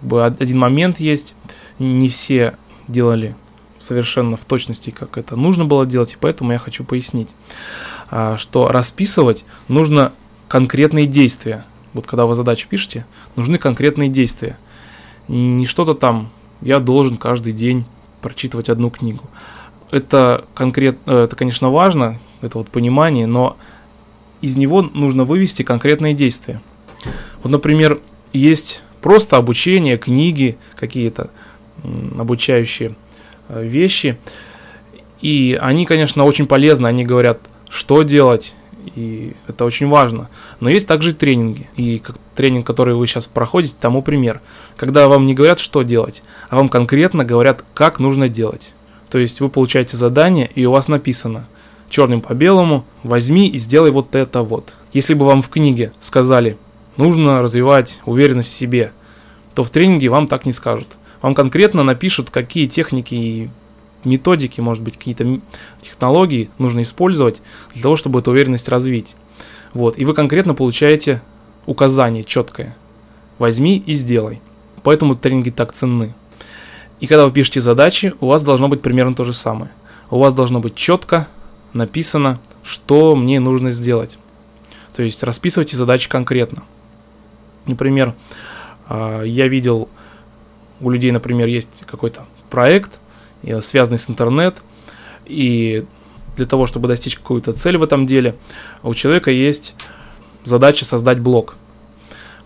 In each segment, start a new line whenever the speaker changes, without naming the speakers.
как бы один момент есть, не все делали совершенно в точности, как это нужно было делать, и поэтому я хочу пояснить, а, что расписывать нужно конкретные действия. Вот когда вы задачу пишете, нужны конкретные действия. Не что-то там, я должен каждый день прочитывать одну книгу. Это конкретно, это, конечно, важно, это вот понимание, но из него нужно вывести конкретные действия. Вот, например, есть просто обучение, книги какие-то обучающие э, вещи. И они, конечно, очень полезны. Они говорят, что делать, и это очень важно. Но есть также тренинги. И как тренинг, который вы сейчас проходите, тому пример. Когда вам не говорят, что делать, а вам конкретно говорят, как нужно делать. То есть вы получаете задание, и у вас написано черным по белому, возьми и сделай вот это вот. Если бы вам в книге сказали, нужно развивать уверенность в себе, то в тренинге вам так не скажут. Вам конкретно напишут, какие техники и методики, может быть, какие-то технологии нужно использовать для того, чтобы эту уверенность развить. Вот. И вы конкретно получаете указание четкое. Возьми и сделай. Поэтому тренинги так ценны. И когда вы пишете задачи, у вас должно быть примерно то же самое. У вас должно быть четко написано, что мне нужно сделать. То есть расписывайте задачи конкретно. Например, а, я видел у людей, например, есть какой-то проект, связанный с интернет, и для того, чтобы достичь какую-то цель в этом деле, у человека есть задача создать блог.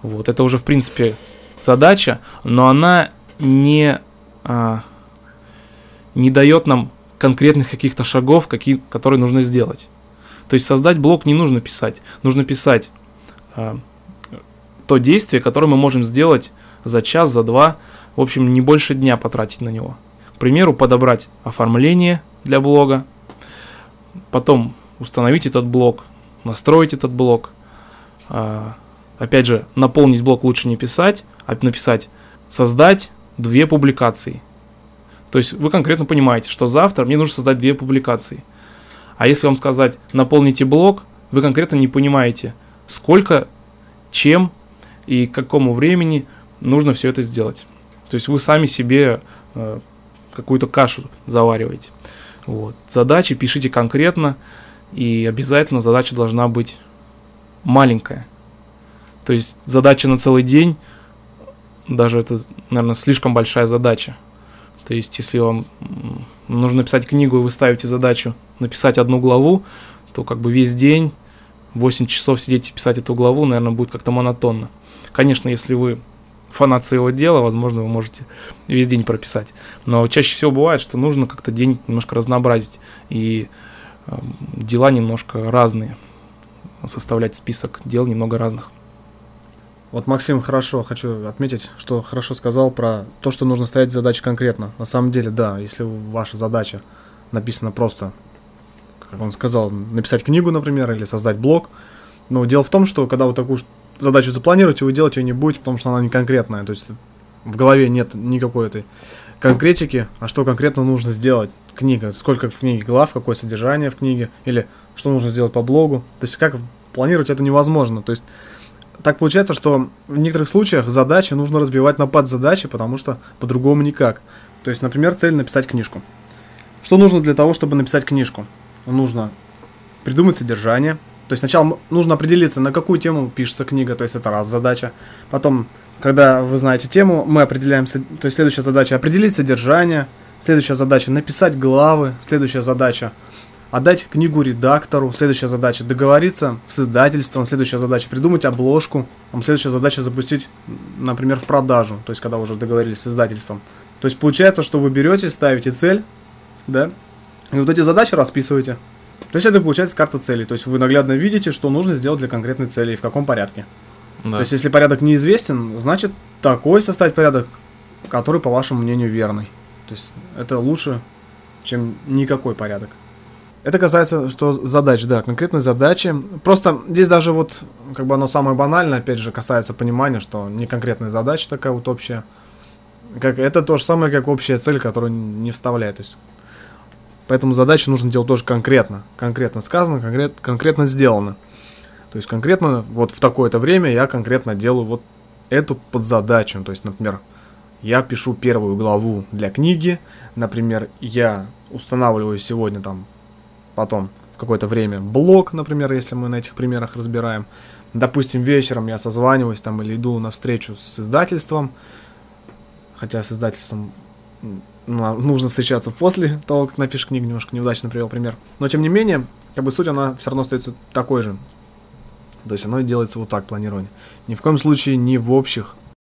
Вот, это уже, в принципе, задача, но она не, а, не дает нам конкретных каких-то шагов, какие, которые нужно сделать. То есть создать блог не нужно писать, нужно писать а, то действие, которое мы можем сделать за час, за два, в общем, не больше дня потратить на него. К примеру, подобрать оформление для блога, потом установить этот блог, настроить этот блог. А, опять же, наполнить блог лучше не писать, а написать создать две публикации. То есть вы конкретно понимаете, что завтра мне нужно создать две публикации. А если вам сказать наполните блог, вы конкретно не понимаете, сколько, чем и к какому времени нужно все это сделать. То есть вы сами себе э, какую-то кашу завариваете. Вот. Задачи пишите конкретно, и обязательно задача должна быть маленькая. То есть задача на целый день, даже это, наверное, слишком большая задача. То есть, если вам нужно написать книгу, и вы ставите задачу написать одну главу, то как бы весь день, 8 часов сидеть и писать эту главу, наверное, будет как-то монотонно. Конечно, если вы фанат своего дела, возможно, вы можете весь день прописать. Но чаще всего бывает, что нужно как-то день немножко разнообразить и э, дела немножко разные, составлять список дел немного разных.
Вот Максим хорошо, хочу отметить, что хорошо сказал про то, что нужно ставить задачи конкретно. На самом деле, да, если ваша задача написана просто, как он сказал, написать книгу, например, или создать блог, но дело в том, что когда вы такую задачу запланируете, вы делать ее не будете, потому что она не конкретная. То есть в голове нет никакой этой конкретики, а что конкретно нужно сделать. Книга, сколько в книге глав, какое содержание в книге, или что нужно сделать по блогу. То есть как планировать это невозможно. То есть так получается, что в некоторых случаях задачи нужно разбивать на подзадачи, потому что по-другому никак. То есть, например, цель написать книжку. Что нужно для того, чтобы написать книжку? Нужно придумать содержание, то есть сначала нужно определиться, на какую тему пишется книга, то есть это раз задача. Потом, когда вы знаете тему, мы определяем, то есть следующая задача определить содержание, следующая задача написать главы, следующая задача отдать книгу редактору, следующая задача договориться с издательством, следующая задача придумать обложку, следующая задача запустить, например, в продажу, то есть когда уже договорились с издательством. То есть получается, что вы берете, ставите цель, да, и вот эти задачи расписываете. То есть это получается карта целей. То есть вы наглядно видите, что нужно сделать для конкретной цели и в каком порядке. Да. То есть если порядок неизвестен, значит такой составить порядок, который, по вашему мнению, верный. То есть это лучше, чем никакой порядок. Это касается, что задач, да, конкретной задачи. Просто здесь даже вот, как бы оно самое банальное, опять же, касается понимания, что не конкретная задача такая вот общая. Как, это то же самое, как общая цель, которую не вставляет. То есть Поэтому задачу нужно делать тоже конкретно. Конкретно сказано, конкрет, конкретно сделано. То есть конкретно вот в такое-то время я конкретно делаю вот эту подзадачу. То есть, например, я пишу первую главу для книги, например, я устанавливаю сегодня там, потом в какое-то время блог, например, если мы на этих примерах разбираем. Допустим, вечером я созваниваюсь там или иду на встречу с издательством, хотя с издательством нужно встречаться после того, как напишешь книгу, немножко неудачно привел пример. Но тем не менее, как бы суть она все равно остается такой же. То есть оно делается вот так, планирование. Ни в коем случае не в общих